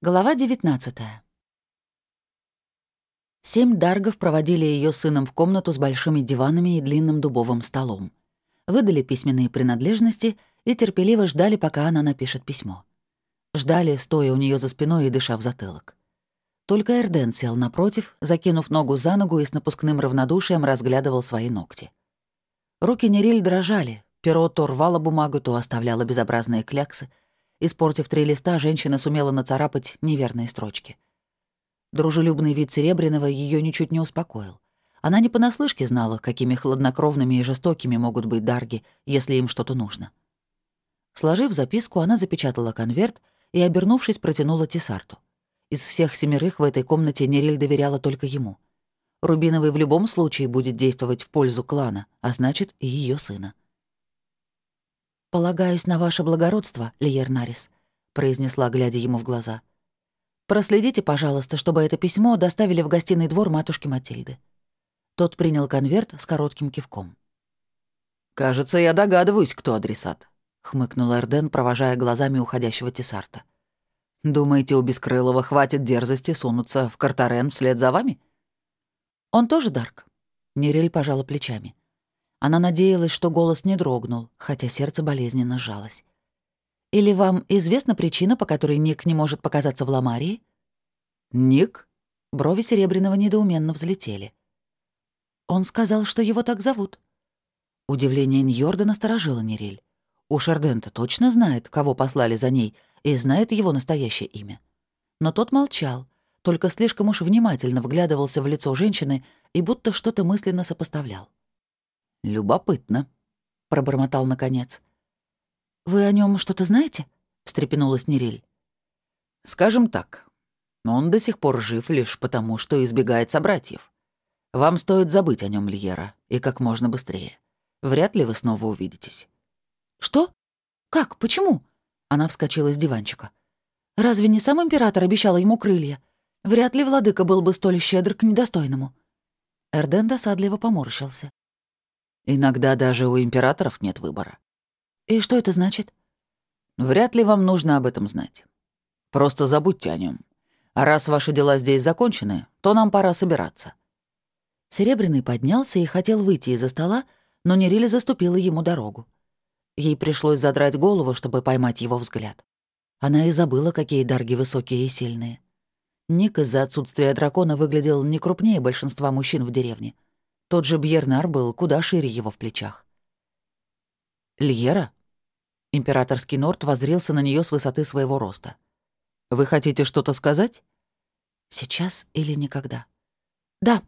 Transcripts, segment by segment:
Глава 19 Семь даргов проводили ее сыном в комнату с большими диванами и длинным дубовым столом. Выдали письменные принадлежности и терпеливо ждали, пока она напишет письмо. Ждали, стоя у нее за спиной и дыша в затылок. Только Эрден сел напротив, закинув ногу за ногу и с напускным равнодушием разглядывал свои ногти. Руки Нериль дрожали, перо то рвало бумагу, то оставляло безобразные кляксы — Испортив три листа, женщина сумела нацарапать неверные строчки. Дружелюбный вид Серебряного ее ничуть не успокоил. Она не понаслышке знала, какими хладнокровными и жестокими могут быть дарги, если им что-то нужно. Сложив записку, она запечатала конверт и, обернувшись, протянула Тесарту. Из всех семерых в этой комнате Нериль доверяла только ему. Рубиновый в любом случае будет действовать в пользу клана, а значит, и ее сына. «Полагаюсь на ваше благородство, Лиер Нарис», — произнесла, глядя ему в глаза. «Проследите, пожалуйста, чтобы это письмо доставили в гостиный двор матушки Матильды». Тот принял конверт с коротким кивком. «Кажется, я догадываюсь, кто адресат», — хмыкнул Эрден, провожая глазами уходящего Тесарта. «Думаете, у Бескрылого хватит дерзости сунуться в Картарен вслед за вами?» «Он тоже Дарк?» Нерель пожала плечами. Она надеялась, что голос не дрогнул, хотя сердце болезненно сжалось. «Или вам известна причина, по которой Ник не может показаться в Ламарии?» «Ник?» Брови Серебряного недоуменно взлетели. «Он сказал, что его так зовут». Удивление Ньорда насторожило Нериль. У Шардента точно знает, кого послали за ней, и знает его настоящее имя. Но тот молчал, только слишком уж внимательно вглядывался в лицо женщины и будто что-то мысленно сопоставлял. «Любопытно», — пробормотал наконец. «Вы о нем что-то знаете?» — встрепенулась Нериль. «Скажем так, он до сих пор жив лишь потому, что избегает собратьев. Вам стоит забыть о нем, Льера, и как можно быстрее. Вряд ли вы снова увидитесь». «Что? Как? Почему?» Она вскочила с диванчика. «Разве не сам император обещал ему крылья? Вряд ли владыка был бы столь щедр к недостойному». Эрден досадливо поморщился. Иногда даже у императоров нет выбора. И что это значит? Вряд ли вам нужно об этом знать. Просто забудьте о нем. А раз ваши дела здесь закончены, то нам пора собираться. Серебряный поднялся и хотел выйти из-за стола, но Нерили заступила ему дорогу. Ей пришлось задрать голову, чтобы поймать его взгляд. Она и забыла, какие дарги высокие и сильные. Ник из-за отсутствия дракона выглядел не крупнее большинства мужчин в деревне — тот же Бьернар был куда шире его в плечах. «Льера?» Императорский Норт воззрился на нее с высоты своего роста. «Вы хотите что-то сказать?» «Сейчас или никогда?» «Да,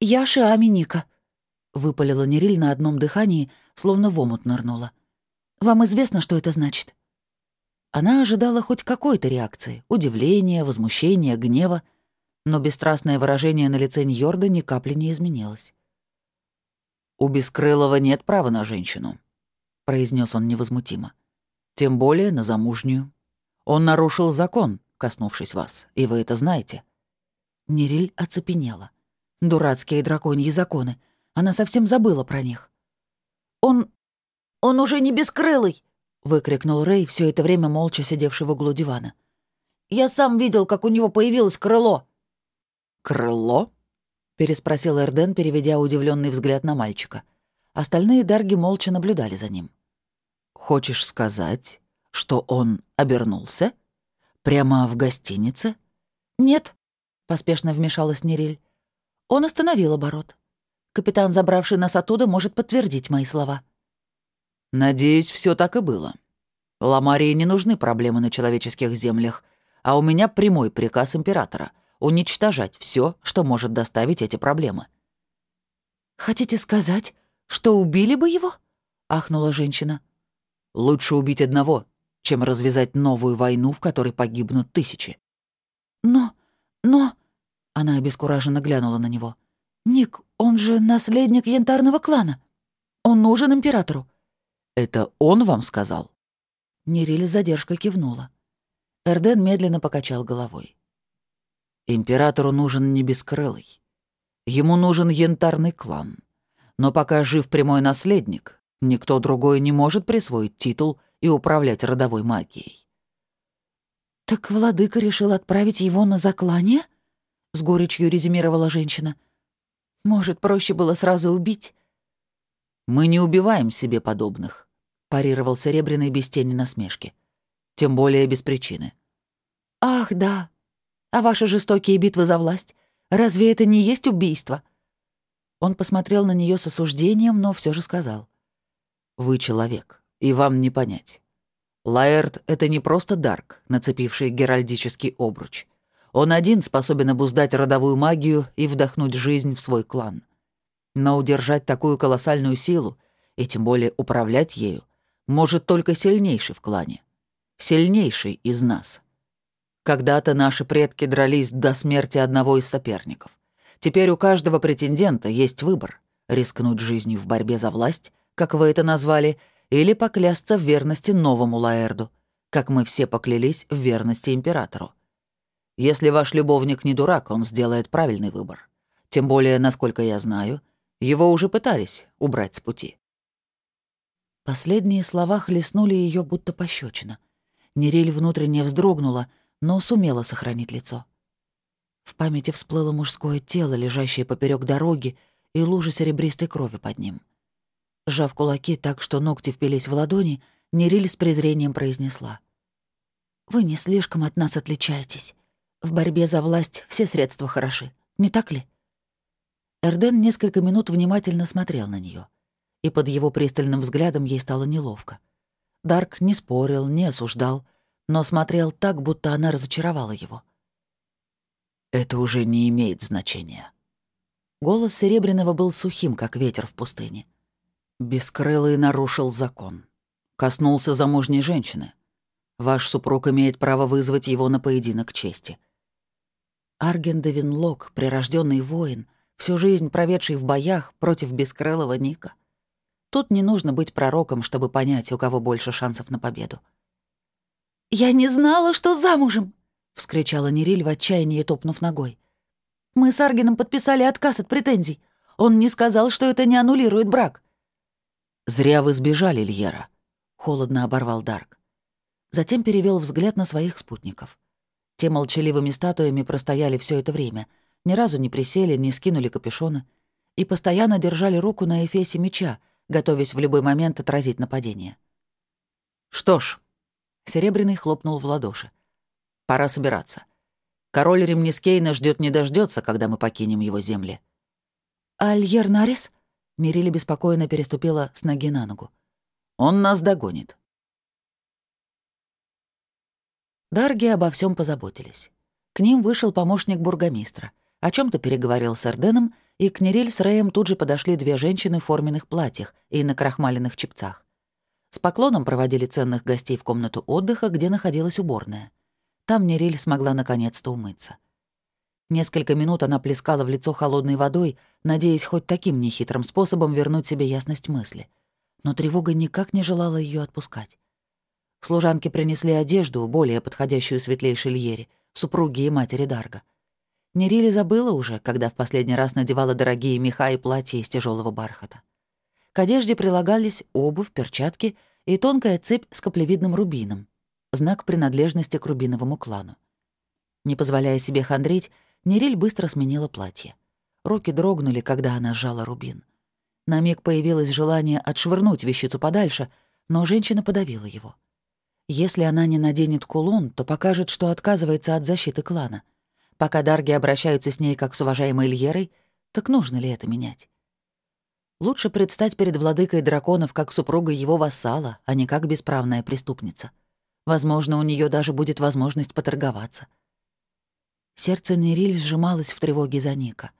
я Шиами Ника», — выпалила Нериль на одном дыхании, словно в омут нырнула. «Вам известно, что это значит?» Она ожидала хоть какой-то реакции — удивления, возмущения, гнева, но бесстрастное выражение на лице Ньорда ни капли не изменилось. «У Бескрылого нет права на женщину», — произнес он невозмутимо. «Тем более на замужнюю. Он нарушил закон, коснувшись вас, и вы это знаете». Нериль оцепенела. Дурацкие драконьи законы. Она совсем забыла про них. «Он... он уже не бескрылый!» — выкрикнул Рэй, все это время молча сидевший в углу дивана. «Я сам видел, как у него появилось крыло». «Крыло?» Переспросил Эрден, переведя удивленный взгляд на мальчика. Остальные дарги молча наблюдали за ним. «Хочешь сказать, что он обернулся? Прямо в гостинице?» «Нет», — поспешно вмешалась Нериль. «Он остановил оборот. Капитан, забравший нас оттуда, может подтвердить мои слова». «Надеюсь, все так и было. Ламарии не нужны проблемы на человеческих землях, а у меня прямой приказ императора — уничтожать все, что может доставить эти проблемы. «Хотите сказать, что убили бы его?» — ахнула женщина. «Лучше убить одного, чем развязать новую войну, в которой погибнут тысячи». «Но... но...» — она обескураженно глянула на него. «Ник, он же наследник янтарного клана. Он нужен императору». «Это он вам сказал?» Нерили задержкой кивнула. Эрден медленно покачал головой. Императору нужен не бескрылый. Ему нужен янтарный клан. Но пока жив прямой наследник, никто другой не может присвоить титул и управлять родовой магией. «Так владыка решил отправить его на заклание?» — с горечью резюмировала женщина. «Может, проще было сразу убить?» «Мы не убиваем себе подобных», — парировал Серебряный без тени насмешки. «Тем более без причины». «Ах, да. А ваши жестокие битвы за власть? Разве это не есть убийство?» Он посмотрел на нее с осуждением, но все же сказал. «Вы человек, и вам не понять. Лаэрт — это не просто Дарк, нацепивший геральдический обруч. Он один способен обуздать родовую магию и вдохнуть жизнь в свой клан. Но удержать такую колоссальную силу, и тем более управлять ею, может только сильнейший в клане. Сильнейший из нас. Когда-то наши предки дрались до смерти одного из соперников. Теперь у каждого претендента есть выбор — рискнуть жизнью в борьбе за власть, как вы это назвали, или поклясться в верности новому Лаэрду, как мы все поклялись в верности императору. Если ваш любовник не дурак, он сделает правильный выбор. Тем более, насколько я знаю — его уже пытались убрать с пути. Последние слова хлестнули ее будто пощечина. Нериль внутренне вздрогнула, но сумела сохранить лицо. В памяти всплыло мужское тело, лежащее поперек дороги, и лужа серебристой крови под ним. Сжав кулаки так, что ногти впились в ладони, Нериль с презрением произнесла. «Вы не слишком от нас отличаетесь. В борьбе за власть все средства хороши, не так ли?» Эрден несколько минут внимательно смотрел на нее, и под его пристальным взглядом ей стало неловко. Дарк не спорил, не осуждал, но смотрел так, будто она разочаровала его. «Это уже не имеет значения». Голос Серебряного был сухим, как ветер в пустыне. «Бескрылый нарушил закон. Коснулся замужней женщины. Ваш супруг имеет право вызвать его на поединок чести». Арген Девинлок, прирожденный воин, всю жизнь проведший в боях против бескрылого Ника. Тут не нужно быть пророком, чтобы понять, у кого больше шансов на победу. «Я не знала, что замужем!» — вскричала Нериль в отчаянии, топнув ногой. «Мы с Аргином подписали отказ от претензий. Он не сказал, что это не аннулирует брак». «Зря вы сбежали, Льера», — холодно оборвал Дарк. Затем перевел взгляд на своих спутников. Те молчаливыми статуями простояли все это время — ни разу не присели, не скинули капюшоны и постоянно держали руку на эфесе меча, готовясь в любой момент отразить нападение. «Что ж», — Серебряный хлопнул в ладоши, — «пора собираться. Король Ремнискейна ждет не дождется, когда мы покинем его земли». «Альер Нарис?» — Мирили беспокойно переступила с ноги на ногу. «Он нас догонит». Дарги обо всем позаботились. К ним вышел помощник бургомистра — о чем то переговорил с Эрденом, и к Нериль с Рэем тут же подошли две женщины в форменных платьях и на крахмаленных чепцах. С поклоном проводили ценных гостей в комнату отдыха, где находилась уборная. Там Нериль смогла наконец-то умыться. Несколько минут она плескала в лицо холодной водой, надеясь хоть таким нехитрым способом вернуть себе ясность мысли. Но тревога никак не желала ее отпускать. Служанки принесли одежду, более подходящую светлейшей Льере, супруге и матери Дарга. Нерили забыла уже, когда в последний раз надевала дорогие меха и платья из тяжелого бархата. К одежде прилагались обувь, перчатки и тонкая цепь с каплевидным рубином, знак принадлежности к рубиновому клану. Не позволяя себе хандрить, Нериль быстро сменила платье. Руки дрогнули, когда она сжала рубин. На миг появилось желание отшвырнуть вещицу подальше, но женщина подавила его. Если она не наденет кулон, то покажет, что отказывается от защиты клана — Пока дарги обращаются с ней как с уважаемой Льерой, так нужно ли это менять? Лучше предстать перед владыкой драконов как супругой его вассала, а не как бесправная преступница. Возможно, у нее даже будет возможность поторговаться. Сердце Нериль сжималось в тревоге за Ника.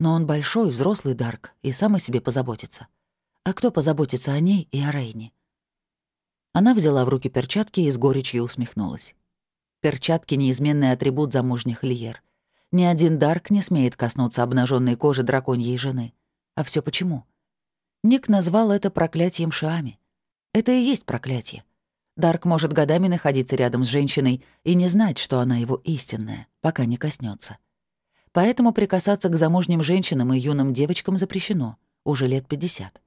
Но он большой, взрослый Дарк и сам о себе позаботится. А кто позаботится о ней и о Рейне? Она взяла в руки перчатки и с горечью усмехнулась. Перчатки — неизменный атрибут замужних льер. Ни один Дарк не смеет коснуться обнаженной кожи драконьей жены. А все почему? Ник назвал это проклятием Шиами. Это и есть проклятие. Дарк может годами находиться рядом с женщиной и не знать, что она его истинная, пока не коснется. Поэтому прикасаться к замужним женщинам и юным девочкам запрещено, уже лет 50.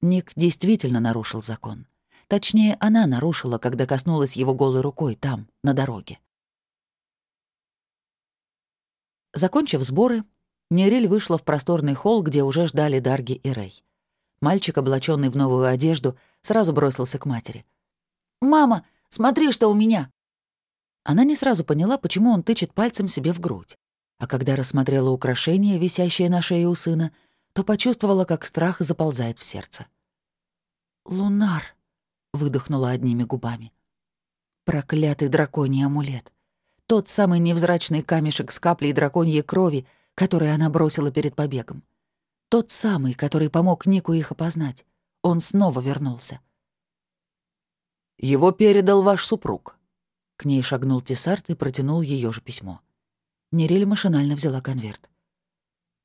Ник действительно нарушил закон. Точнее, она нарушила, когда коснулась его голой рукой там, на дороге. Закончив сборы, Нериль вышла в просторный холл, где уже ждали Дарги и Рэй. Мальчик, облаченный в новую одежду, сразу бросился к матери. «Мама, смотри, что у меня!» Она не сразу поняла, почему он тычет пальцем себе в грудь. А когда рассмотрела украшение, висящее на шее у сына, то почувствовала, как страх заползает в сердце. «Лунар», — выдохнула одними губами. Проклятый драконий амулет. Тот самый невзрачный камешек с каплей драконьей крови, который она бросила перед побегом. Тот самый, который помог Нику их опознать. Он снова вернулся. «Его передал ваш супруг». К ней шагнул Тесарт и протянул ее же письмо. Нериль машинально взяла конверт.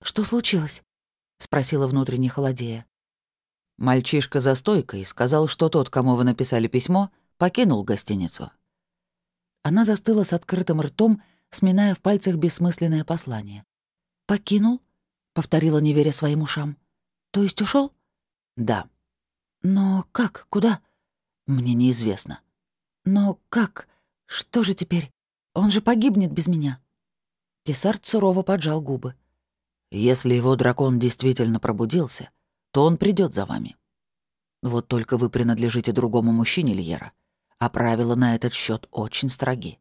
«Что случилось?» — спросила внутренне холодея. Мальчишка за стойкой сказал, что тот, кому вы написали письмо, покинул гостиницу. Она застыла с открытым ртом, сминая в пальцах бессмысленное послание. «Покинул?» — повторила, не веря своим ушам. «То есть ушел? «Да». «Но как? Куда?» «Мне неизвестно». «Но как? Что же теперь? Он же погибнет без меня». Тесарт сурово поджал губы. «Если его дракон действительно пробудился, то он придет за вами. Вот только вы принадлежите другому мужчине, Льера, а правила на этот счет очень строги».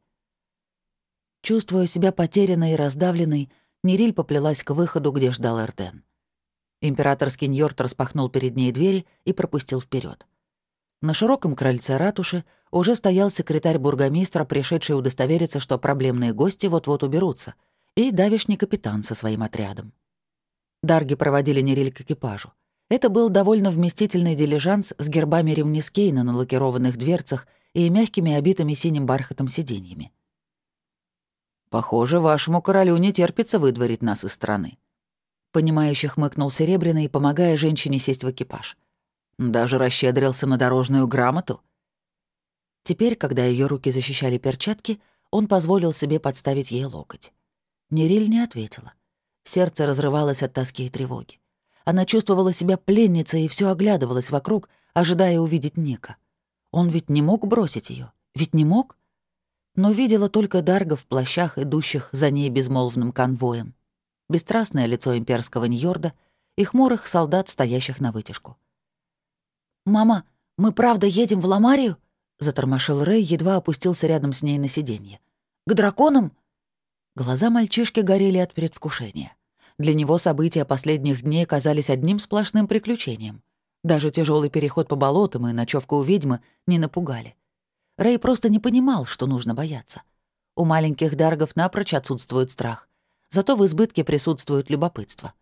Чувствуя себя потерянной и раздавленной, Нериль поплелась к выходу, где ждал Эрден. Императорский Ньорд распахнул перед ней двери и пропустил вперед. На широком крыльце ратуши уже стоял секретарь бургомистра, пришедший удостовериться, что проблемные гости вот-вот уберутся, и давишний капитан со своим отрядом. Дарги проводили Нериль к экипажу. Это был довольно вместительный дилижанс с гербами Ремнискейна на лакированных дверцах и мягкими обитыми синим бархатом сиденьями. Похоже, вашему королю не терпится выдворить нас из страны. Понимающе хмыкнул Серебряный, помогая женщине сесть в экипаж. Даже расщедрился на дорожную грамоту. Теперь, когда ее руки защищали перчатки, он позволил себе подставить ей локоть. Нериль не ответила. Сердце разрывалось от тоски и тревоги. Она чувствовала себя пленницей и все оглядывалась вокруг, ожидая увидеть Ника. Он ведь не мог бросить ее, Ведь не мог? Но видела только Дарга в плащах, идущих за ней безмолвным конвоем, бесстрастное лицо имперского Ньорда и хмурых солдат, стоящих на вытяжку. «Мама, мы правда едем в Ламарию?» — затормошил Рэй, едва опустился рядом с ней на сиденье. «К драконам?» Глаза мальчишки горели от предвкушения. Для него события последних дней казались одним сплошным приключением. Даже тяжелый переход по болотам и ночевка у ведьмы не напугали. Рэй просто не понимал, что нужно бояться. У маленьких даргов напрочь отсутствует страх. Зато в избытке присутствует любопытство.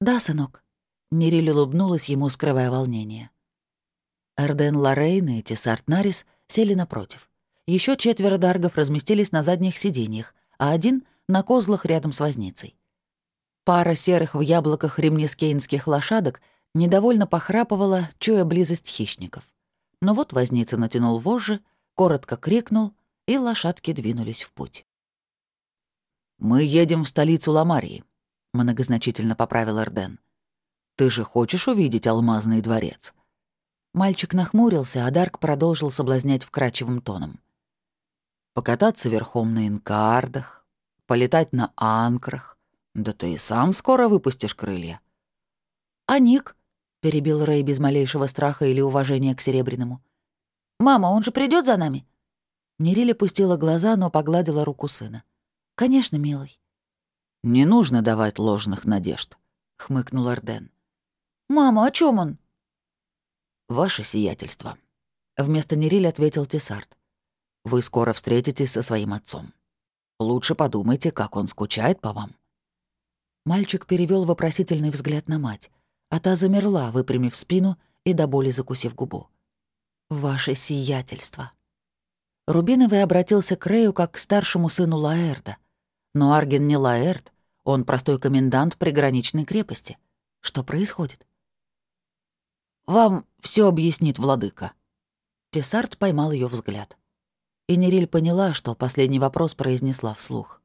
«Да, сынок», — Нериль улыбнулась ему, скрывая волнение. Эрден Лоррейн и Тесарт Нарис сели напротив. Еще четверо даргов разместились на задних сиденьях, а один — на козлах рядом с возницей. Пара серых в яблоках ремнискейнских лошадок недовольно похрапывала, чуя близость хищников. Но вот возница натянул вожжи, коротко крикнул, и лошадки двинулись в путь. «Мы едем в столицу Ламарии», — многозначительно поправил Эрден. «Ты же хочешь увидеть алмазный дворец?» Мальчик нахмурился, а Дарк продолжил соблазнять вкрадчивым тоном. «Покататься верхом на инкардах, полетать на анкрах. Да ты и сам скоро выпустишь крылья». «А Ник?» Перебил Рэй без малейшего страха или уважения к Серебряному. «Мама, он же придет за нами?» Нериля пустила глаза, но погладила руку сына. «Конечно, милый». «Не нужно давать ложных надежд», — хмыкнул Арден. «Мама, о чем он?» «Ваше сиятельство», — вместо Нериль ответил Тесарт. «Вы скоро встретитесь со своим отцом. Лучше подумайте, как он скучает по вам». Мальчик перевел вопросительный взгляд на мать а та замерла, выпрямив спину и до боли закусив губу. «Ваше сиятельство». Рубиновый обратился к Рэю как к старшему сыну Лаэрда. Но Арген не Лаэрд, он простой комендант приграничной крепости. Что происходит? «Вам все объяснит владыка». Тесарт поймал ее взгляд. И Нериль поняла, что последний вопрос произнесла вслух.